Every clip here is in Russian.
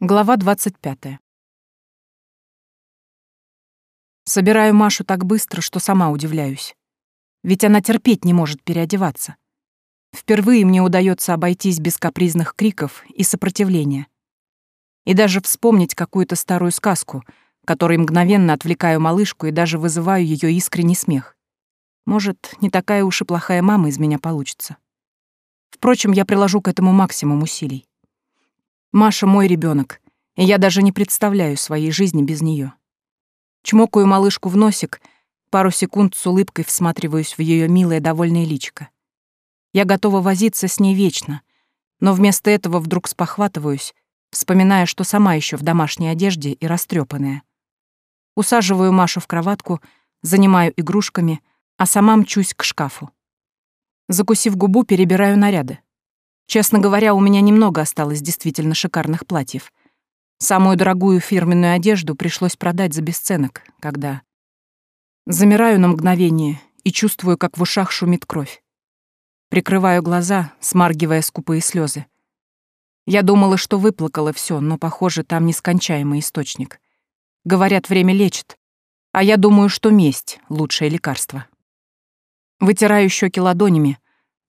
Глава 25. Собираю Машу так быстро, что сама удивляюсь. Ведь она терпеть не может переодеваться. Впервые мне удается обойтись без капризных криков и сопротивления. И даже вспомнить какую-то старую сказку, которой мгновенно отвлекаю малышку и даже вызываю ее искренний смех. Может, не такая уж и плохая мама из меня получится. Впрочем, я приложу к этому максимум усилий. Маша мой ребенок, и я даже не представляю своей жизни без нее. Чмокаю малышку в носик, пару секунд с улыбкой всматриваюсь в ее милое довольное личико. Я готова возиться с ней вечно, но вместо этого вдруг спохватываюсь, вспоминая, что сама еще в домашней одежде и растрепанная. Усаживаю Машу в кроватку, занимаю игрушками, а сама мчусь к шкафу. Закусив губу, перебираю наряды. Честно говоря, у меня немного осталось действительно шикарных платьев. Самую дорогую фирменную одежду пришлось продать за бесценок, когда... Замираю на мгновение и чувствую, как в ушах шумит кровь. Прикрываю глаза, смаргивая скупые слезы. Я думала, что выплакала все, но, похоже, там нескончаемый источник. Говорят, время лечит, а я думаю, что месть — лучшее лекарство. Вытираю щеки ладонями,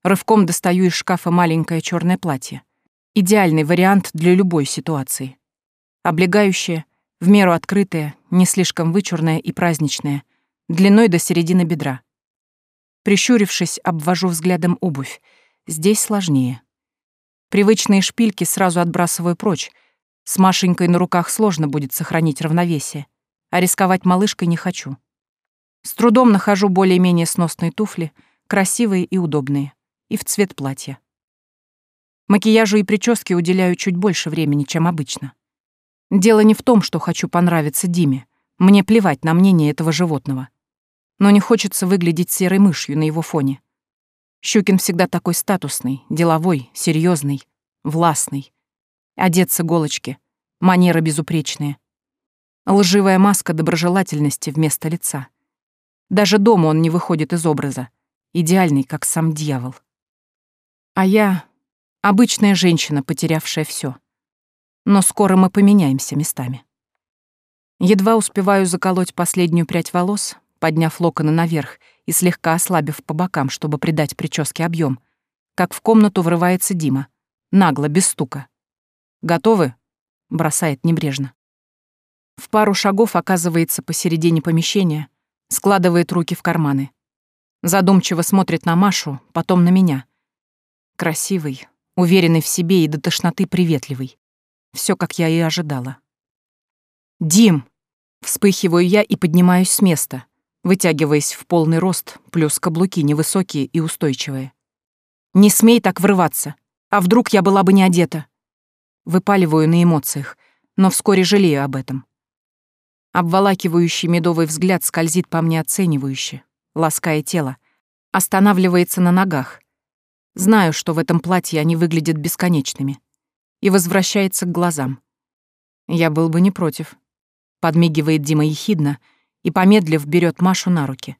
Рывком достаю из шкафа маленькое черное платье. Идеальный вариант для любой ситуации. Облегающее, в меру открытое, не слишком вычурное и праздничное, длиной до середины бедра. Прищурившись, обвожу взглядом обувь. Здесь сложнее. Привычные шпильки сразу отбрасываю прочь. С Машенькой на руках сложно будет сохранить равновесие, а рисковать малышкой не хочу. С трудом нахожу более-менее сносные туфли, красивые и удобные и в цвет платья. Макияжу и прическе уделяю чуть больше времени, чем обычно. Дело не в том, что хочу понравиться Диме. Мне плевать на мнение этого животного. Но не хочется выглядеть серой мышью на его фоне. Щукин всегда такой статусный, деловой, серьезный, властный. Одеться голочки, манеры безупречные. Лживая маска доброжелательности вместо лица. Даже дома он не выходит из образа. Идеальный, как сам дьявол. А я — обычная женщина, потерявшая все. Но скоро мы поменяемся местами. Едва успеваю заколоть последнюю прядь волос, подняв локоны наверх и слегка ослабив по бокам, чтобы придать прическе объем, как в комнату врывается Дима, нагло, без стука. «Готовы?» — бросает небрежно. В пару шагов оказывается посередине помещения, складывает руки в карманы. Задумчиво смотрит на Машу, потом на меня. Красивый, уверенный в себе и до тошноты приветливый. Все, как я и ожидала. «Дим!» — вспыхиваю я и поднимаюсь с места, вытягиваясь в полный рост, плюс каблуки невысокие и устойчивые. «Не смей так врываться! А вдруг я была бы не одета?» Выпаливаю на эмоциях, но вскоре жалею об этом. Обволакивающий медовый взгляд скользит по мне оценивающе, лаская тело, останавливается на ногах, Знаю, что в этом платье они выглядят бесконечными. И возвращается к глазам. Я был бы не против. Подмигивает Дима ехидно и, помедлив, берет Машу на руки.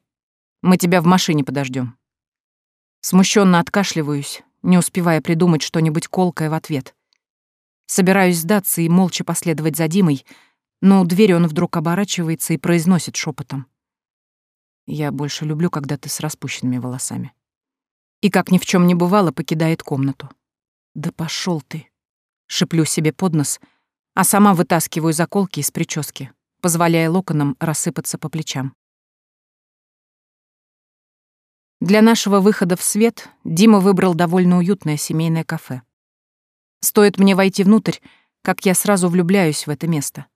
Мы тебя в машине подождем. Смущенно откашливаюсь, не успевая придумать что-нибудь колкое в ответ. Собираюсь сдаться и молча последовать за Димой, но у двери он вдруг оборачивается и произносит шепотом. «Я больше люблю, когда ты с распущенными волосами» и, как ни в чем не бывало, покидает комнату. «Да пошел ты!» — шиплю себе под нос, а сама вытаскиваю заколки из прически, позволяя локонам рассыпаться по плечам. Для нашего выхода в свет Дима выбрал довольно уютное семейное кафе. Стоит мне войти внутрь, как я сразу влюбляюсь в это место.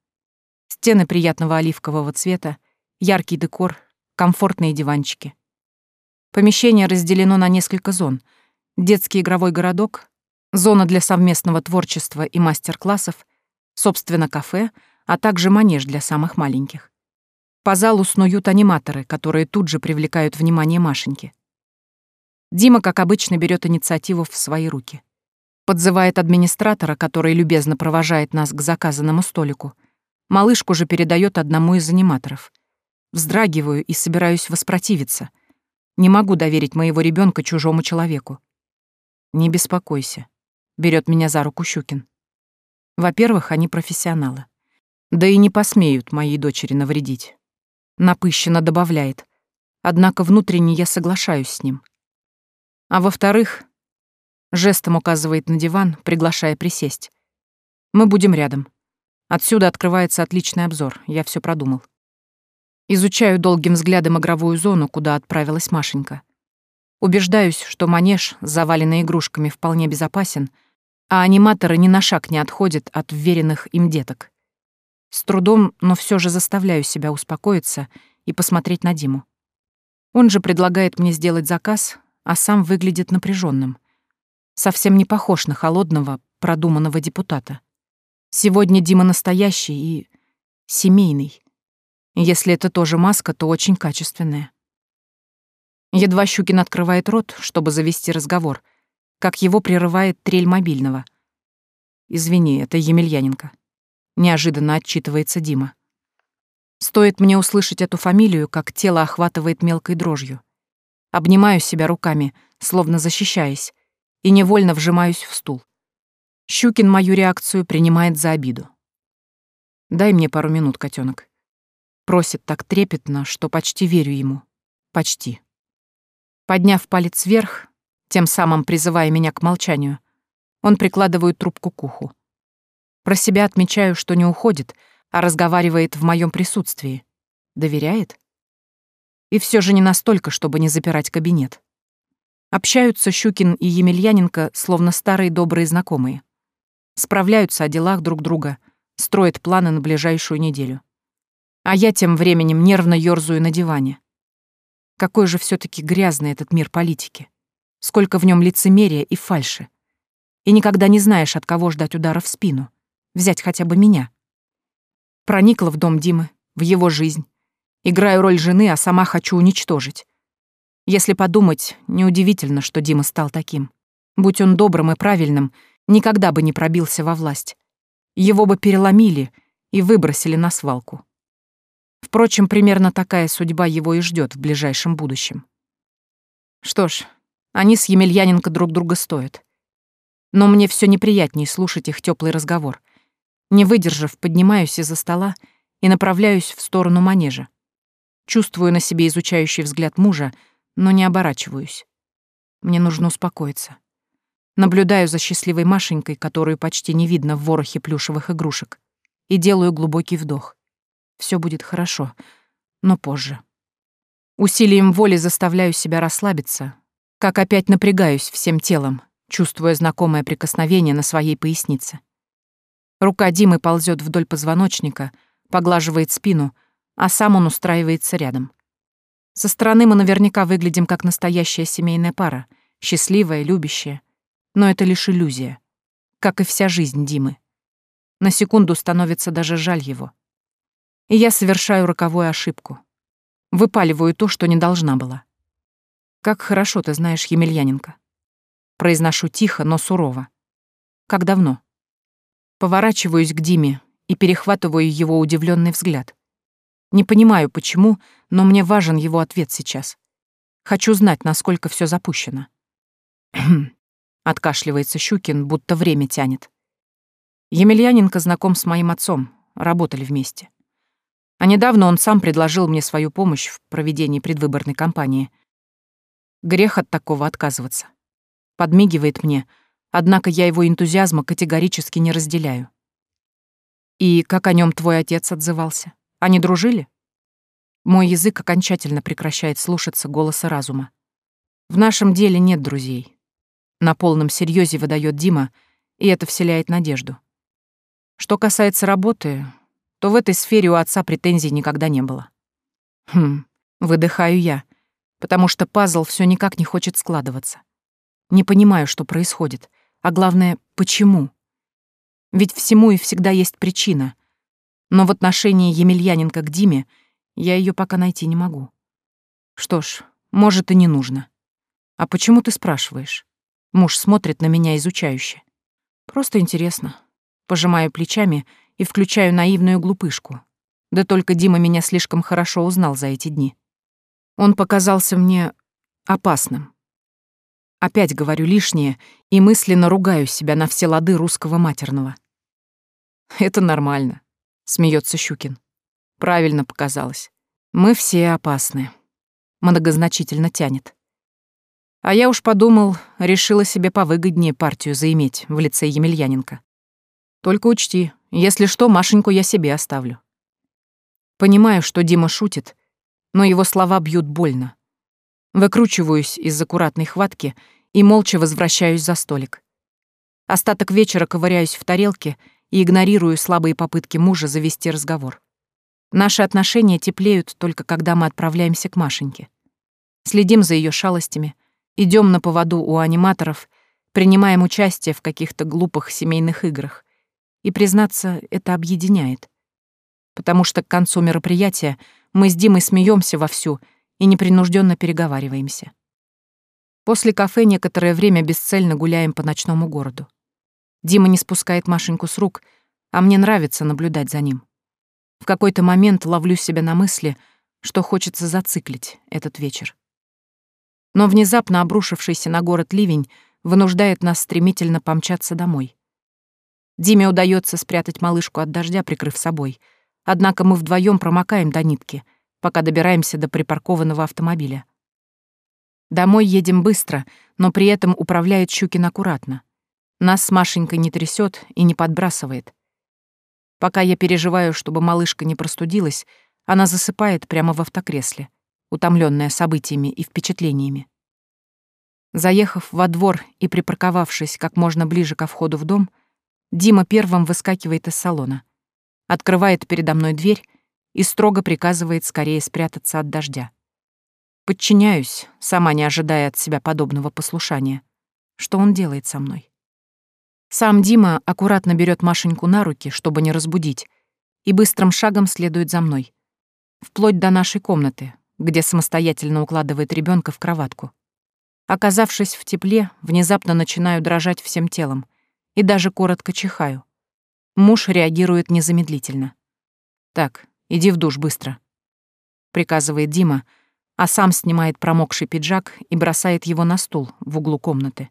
Стены приятного оливкового цвета, яркий декор, комфортные диванчики — Помещение разделено на несколько зон. Детский игровой городок, зона для совместного творчества и мастер-классов, собственно, кафе, а также манеж для самых маленьких. По залу снуют аниматоры, которые тут же привлекают внимание Машеньки. Дима, как обычно, берет инициативу в свои руки. Подзывает администратора, который любезно провожает нас к заказанному столику. Малышку же передает одному из аниматоров. Вздрагиваю и собираюсь воспротивиться — не могу доверить моего ребенка чужому человеку. Не беспокойся. Берет меня за руку Щукин. Во-первых, они профессионалы. Да и не посмеют моей дочери навредить. Напыщенно добавляет. Однако внутренне я соглашаюсь с ним. А во-вторых, жестом указывает на диван, приглашая присесть. Мы будем рядом. Отсюда открывается отличный обзор, я все продумал. Изучаю долгим взглядом игровую зону, куда отправилась Машенька. Убеждаюсь, что манеж, заваленный игрушками, вполне безопасен, а аниматоры ни на шаг не отходят от вверенных им деток. С трудом, но все же заставляю себя успокоиться и посмотреть на Диму. Он же предлагает мне сделать заказ, а сам выглядит напряженным. Совсем не похож на холодного, продуманного депутата. Сегодня Дима настоящий и семейный. Если это тоже маска, то очень качественная. Едва Щукин открывает рот, чтобы завести разговор, как его прерывает трель мобильного. «Извини, это Емельяненко», — неожиданно отчитывается Дима. Стоит мне услышать эту фамилию, как тело охватывает мелкой дрожью. Обнимаю себя руками, словно защищаясь, и невольно вжимаюсь в стул. Щукин мою реакцию принимает за обиду. «Дай мне пару минут, котенок. Просит так трепетно, что почти верю ему. Почти. Подняв палец вверх, тем самым призывая меня к молчанию, он прикладывает трубку к уху. Про себя отмечаю, что не уходит, а разговаривает в моем присутствии. Доверяет? И все же не настолько, чтобы не запирать кабинет. Общаются Щукин и Емельяненко, словно старые добрые знакомые. Справляются о делах друг друга, строят планы на ближайшую неделю. А я тем временем нервно ёрзаю на диване. Какой же все таки грязный этот мир политики. Сколько в нем лицемерия и фальши. И никогда не знаешь, от кого ждать удара в спину. Взять хотя бы меня. Проникла в дом Димы, в его жизнь. Играю роль жены, а сама хочу уничтожить. Если подумать, неудивительно, что Дима стал таким. Будь он добрым и правильным, никогда бы не пробился во власть. Его бы переломили и выбросили на свалку. Впрочем, примерно такая судьба его и ждет в ближайшем будущем. Что ж, они с Емельяненко друг друга стоят. Но мне все неприятнее слушать их теплый разговор. Не выдержав, поднимаюсь из-за стола и направляюсь в сторону манежа. Чувствую на себе изучающий взгляд мужа, но не оборачиваюсь. Мне нужно успокоиться. Наблюдаю за счастливой Машенькой, которую почти не видно в ворохе плюшевых игрушек, и делаю глубокий вдох все будет хорошо, но позже. Усилием воли заставляю себя расслабиться, как опять напрягаюсь всем телом, чувствуя знакомое прикосновение на своей пояснице. Рука Димы ползет вдоль позвоночника, поглаживает спину, а сам он устраивается рядом. Со стороны мы наверняка выглядим как настоящая семейная пара, счастливая, любящая. Но это лишь иллюзия, как и вся жизнь Димы. На секунду становится даже жаль его и я совершаю роковую ошибку. Выпаливаю то, что не должна была. Как хорошо ты знаешь Емельяненко. Произношу тихо, но сурово. Как давно? Поворачиваюсь к Диме и перехватываю его удивленный взгляд. Не понимаю, почему, но мне важен его ответ сейчас. Хочу знать, насколько все запущено. Откашливается Щукин, будто время тянет. Емельяненко знаком с моим отцом, работали вместе. А недавно он сам предложил мне свою помощь в проведении предвыборной кампании. Грех от такого отказываться. Подмигивает мне, однако я его энтузиазма категорически не разделяю. И как о нем твой отец отзывался? Они дружили? Мой язык окончательно прекращает слушаться голоса разума. В нашем деле нет друзей. На полном серьезе выдает Дима, и это вселяет надежду. Что касается работы, то в этой сфере у отца претензий никогда не было. Хм, выдыхаю я, потому что пазл все никак не хочет складываться. Не понимаю, что происходит, а главное, почему. Ведь всему и всегда есть причина. Но в отношении Емельяненко к Диме я ее пока найти не могу. Что ж, может и не нужно. А почему ты спрашиваешь? Муж смотрит на меня изучающе. Просто интересно. Пожимаю плечами и включаю наивную глупышку. Да только Дима меня слишком хорошо узнал за эти дни. Он показался мне опасным. Опять говорю лишнее и мысленно ругаю себя на все лады русского матерного. «Это нормально», — смеется Щукин. «Правильно показалось. Мы все опасны». Многозначительно тянет. А я уж подумал, решила себе повыгоднее партию заиметь в лице Емельяненко. Только учти, если что, Машеньку я себе оставлю. Понимаю, что Дима шутит, но его слова бьют больно. Выкручиваюсь из аккуратной хватки и молча возвращаюсь за столик. Остаток вечера ковыряюсь в тарелке и игнорирую слабые попытки мужа завести разговор. Наши отношения теплеют только когда мы отправляемся к Машеньке. Следим за ее шалостями, идем на поводу у аниматоров, принимаем участие в каких-то глупых семейных играх — и, признаться, это объединяет. Потому что к концу мероприятия мы с Димой смеемся вовсю и непринужденно переговариваемся. После кафе некоторое время бесцельно гуляем по ночному городу. Дима не спускает Машеньку с рук, а мне нравится наблюдать за ним. В какой-то момент ловлю себя на мысли, что хочется зациклить этот вечер. Но внезапно обрушившийся на город ливень вынуждает нас стремительно помчаться домой. Диме удается спрятать малышку от дождя, прикрыв собой. Однако мы вдвоем промокаем до нитки, пока добираемся до припаркованного автомобиля. Домой едем быстро, но при этом управляет Щукин аккуратно. Нас с Машенькой не трясет и не подбрасывает. Пока я переживаю, чтобы малышка не простудилась, она засыпает прямо в автокресле, утомленная событиями и впечатлениями. Заехав во двор и припарковавшись как можно ближе ко входу в дом, Дима первым выскакивает из салона, открывает передо мной дверь и строго приказывает скорее спрятаться от дождя. Подчиняюсь, сама не ожидая от себя подобного послушания. Что он делает со мной? Сам Дима аккуратно берет Машеньку на руки, чтобы не разбудить, и быстрым шагом следует за мной. Вплоть до нашей комнаты, где самостоятельно укладывает ребенка в кроватку. Оказавшись в тепле, внезапно начинаю дрожать всем телом и даже коротко чихаю. Муж реагирует незамедлительно. «Так, иди в душ быстро», — приказывает Дима, а сам снимает промокший пиджак и бросает его на стул в углу комнаты.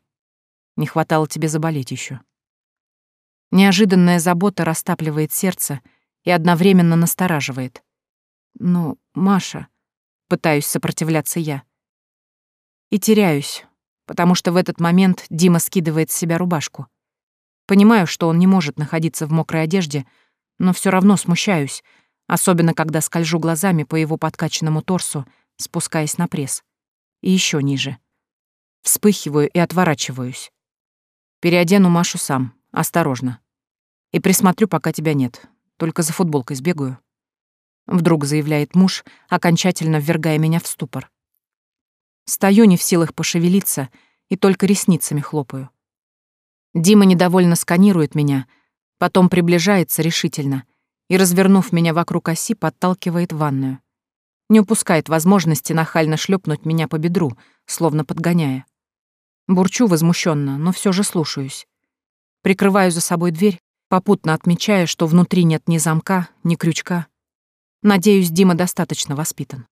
«Не хватало тебе заболеть еще. Неожиданная забота растапливает сердце и одновременно настораживает. «Ну, Маша...» — пытаюсь сопротивляться я. И теряюсь, потому что в этот момент Дима скидывает с себя рубашку. Понимаю, что он не может находиться в мокрой одежде, но все равно смущаюсь, особенно когда скольжу глазами по его подкачанному торсу, спускаясь на пресс. И еще ниже. Вспыхиваю и отворачиваюсь. Переодену Машу сам, осторожно. И присмотрю, пока тебя нет. Только за футболкой сбегаю. Вдруг заявляет муж, окончательно ввергая меня в ступор. Стою не в силах пошевелиться и только ресницами хлопаю. Дима недовольно сканирует меня, потом приближается решительно и, развернув меня вокруг оси, подталкивает в ванную. Не упускает возможности нахально шлепнуть меня по бедру, словно подгоняя. Бурчу возмущенно, но все же слушаюсь. Прикрываю за собой дверь, попутно отмечая, что внутри нет ни замка, ни крючка. Надеюсь, Дима достаточно воспитан.